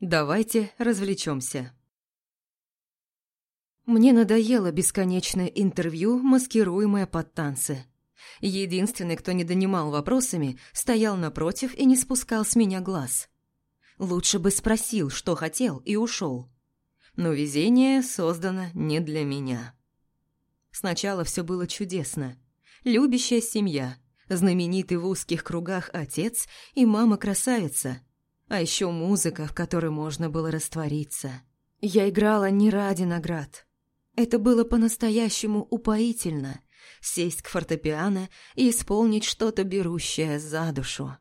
Давайте развлечемся. Мне надоело бесконечное интервью, маскируемое под танцы. Единственный, кто не донимал вопросами, стоял напротив и не спускал с меня глаз. Лучше бы спросил, что хотел, и ушел. Но везение создано не для меня. Сначала все было чудесно. Любящая семья, знаменитый в узких кругах отец и мама-красавица, а еще музыка, в которой можно было раствориться. Я играла не ради наград. Это было по-настоящему упоительно – сесть к фортепиано и исполнить что-то берущее за душу.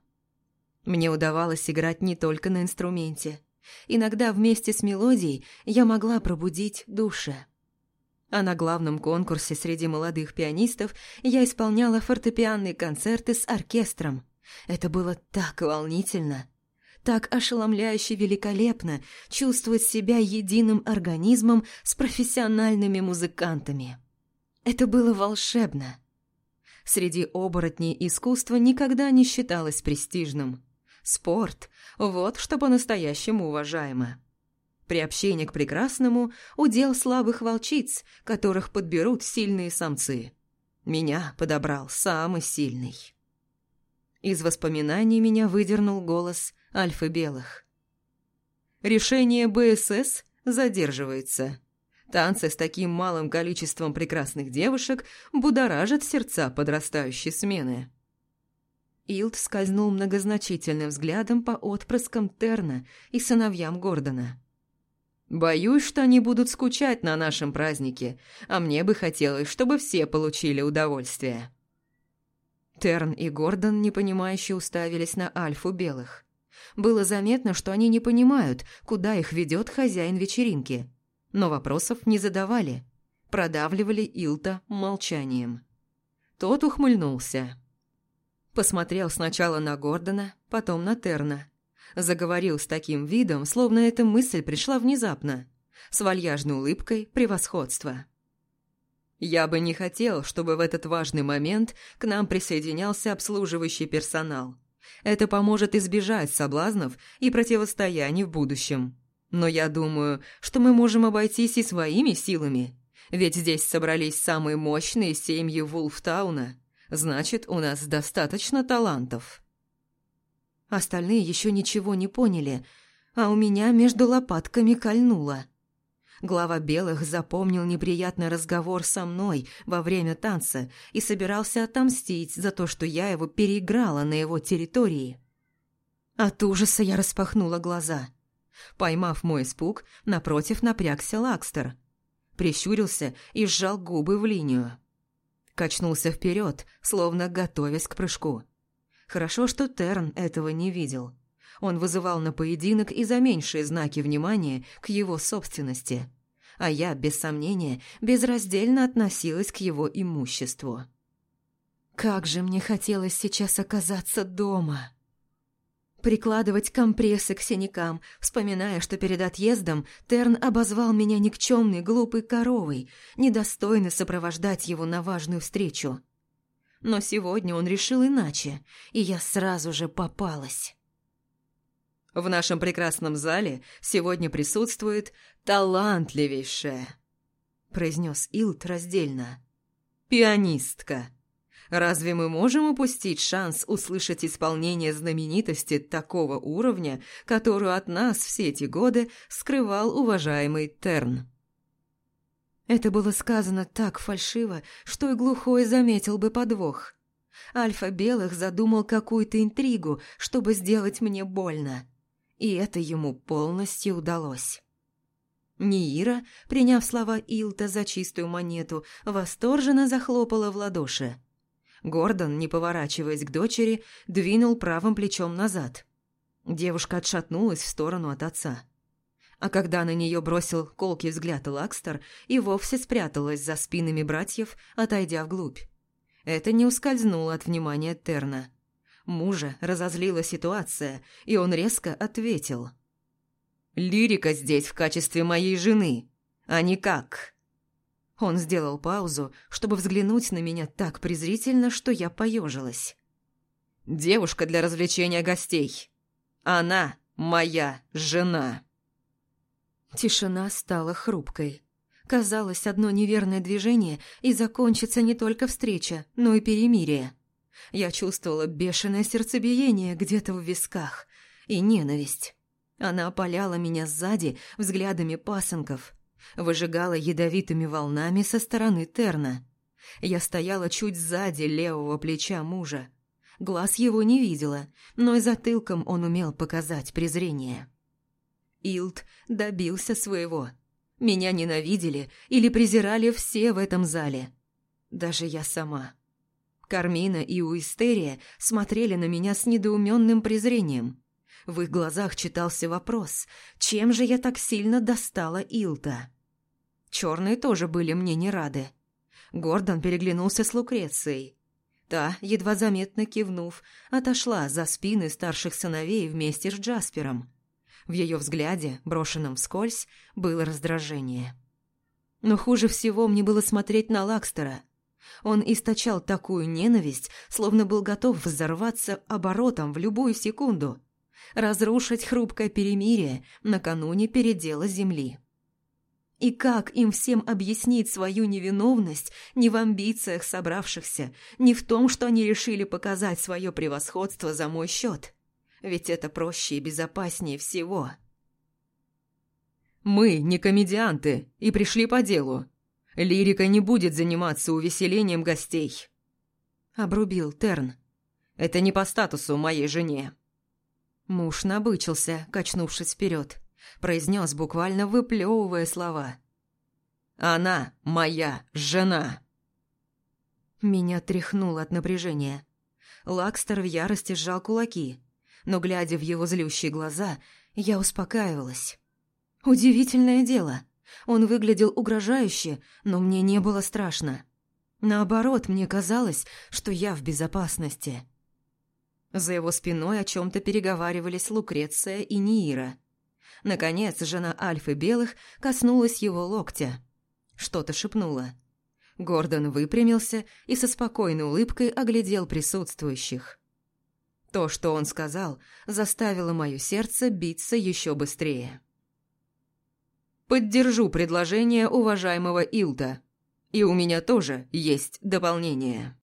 Мне удавалось играть не только на инструменте. Иногда вместе с мелодией я могла пробудить души. А на главном конкурсе среди молодых пианистов я исполняла фортепианные концерты с оркестром. Это было так волнительно – так ошеломляюще великолепно чувствовать себя единым организмом с профессиональными музыкантами. Это было волшебно. Среди оборотней искусство никогда не считалось престижным. Спорт – вот что по-настоящему уважаемо. Приобщение к прекрасному – удел слабых волчиц, которых подберут сильные самцы. Меня подобрал самый сильный. Из воспоминаний меня выдернул голос Альфы Белых. Решение БСС задерживается. Танцы с таким малым количеством прекрасных девушек будоражат сердца подрастающей смены. Илд скользнул многозначительным взглядом по отпрыскам Терна и сыновьям Гордона. «Боюсь, что они будут скучать на нашем празднике, а мне бы хотелось, чтобы все получили удовольствие». Терн и Гордон непонимающе уставились на Альфу Белых. Было заметно, что они не понимают, куда их ведет хозяин вечеринки. Но вопросов не задавали. Продавливали Илта молчанием. Тот ухмыльнулся. Посмотрел сначала на Гордона, потом на Терна. Заговорил с таким видом, словно эта мысль пришла внезапно. С вальяжной улыбкой превосходства. «Я бы не хотел, чтобы в этот важный момент к нам присоединялся обслуживающий персонал. Это поможет избежать соблазнов и противостояний в будущем. Но я думаю, что мы можем обойтись и своими силами. Ведь здесь собрались самые мощные семьи Вулфтауна. Значит, у нас достаточно талантов. Остальные еще ничего не поняли, а у меня между лопатками кольнуло. Глава Белых запомнил неприятный разговор со мной во время танца и собирался отомстить за то, что я его переиграла на его территории. От ужаса я распахнула глаза. Поймав мой испуг, напротив напрягся Лакстер. Прищурился и сжал губы в линию. Качнулся вперед, словно готовясь к прыжку. Хорошо, что Терн этого не видел. Он вызывал на поединок и за меньшие знаки внимания к его собственности а я, без сомнения, безраздельно относилась к его имуществу. Как же мне хотелось сейчас оказаться дома! Прикладывать компрессы к синякам, вспоминая, что перед отъездом Терн обозвал меня никчемной глупой коровой, недостойной сопровождать его на важную встречу. Но сегодня он решил иначе, и я сразу же попалась. В нашем прекрасном зале сегодня присутствует талантливейшая», – произнес Илт раздельно. «Пианистка. Разве мы можем упустить шанс услышать исполнение знаменитости такого уровня, которую от нас все эти годы скрывал уважаемый Терн?» Это было сказано так фальшиво, что и глухой заметил бы подвох. Альфа Белых задумал какую-то интригу, чтобы сделать мне больно и это ему полностью удалось. Ниира, приняв слова Илта за чистую монету, восторженно захлопала в ладоши. Гордон, не поворачиваясь к дочери, двинул правым плечом назад. Девушка отшатнулась в сторону от отца. А когда на нее бросил колкий взгляд Лакстер, и вовсе спряталась за спинами братьев, отойдя вглубь. Это не ускользнуло от внимания Терна. Мужа разозлила ситуация, и он резко ответил. «Лирика здесь в качестве моей жены, а не как». Он сделал паузу, чтобы взглянуть на меня так презрительно, что я поежилась. «Девушка для развлечения гостей. Она моя жена». Тишина стала хрупкой. Казалось, одно неверное движение, и закончится не только встреча, но и перемирие. Я чувствовала бешеное сердцебиение где-то в висках и ненависть. Она опаляла меня сзади взглядами пасынков, выжигала ядовитыми волнами со стороны Терна. Я стояла чуть сзади левого плеча мужа. Глаз его не видела, но и затылком он умел показать презрение. Илд добился своего. Меня ненавидели или презирали все в этом зале. Даже я сама. Кармина и Уистерия смотрели на меня с недоуменным презрением. В их глазах читался вопрос, чем же я так сильно достала Илта? Черные тоже были мне не рады. Гордон переглянулся с Лукрецией. Та, едва заметно кивнув, отошла за спины старших сыновей вместе с Джаспером. В ее взгляде, брошенном вскользь, было раздражение. Но хуже всего мне было смотреть на Лакстера. Он источал такую ненависть, словно был готов взорваться оборотом в любую секунду, разрушить хрупкое перемирие накануне передела земли. И как им всем объяснить свою невиновность не в амбициях собравшихся, не в том, что они решили показать свое превосходство за мой счет? Ведь это проще и безопаснее всего. «Мы не комедианты и пришли по делу. Лирика не будет заниматься увеселением гостей», — обрубил Терн. «Это не по статусу моей жене». Муж набычился, качнувшись вперед произнес, буквально выплевывая слова. «Она моя жена!» Меня тряхнуло от напряжения. Лакстер в ярости сжал кулаки, но, глядя в его злющие глаза, я успокаивалась. Удивительное дело. Он выглядел угрожающе, но мне не было страшно. Наоборот, мне казалось, что я в безопасности. За его спиной о чем-то переговаривались Лукреция и Ниира. Наконец, жена Альфы Белых коснулась его локтя. Что-то шепнула. Гордон выпрямился и со спокойной улыбкой оглядел присутствующих. То, что он сказал, заставило мое сердце биться еще быстрее. «Поддержу предложение уважаемого Илта. И у меня тоже есть дополнение».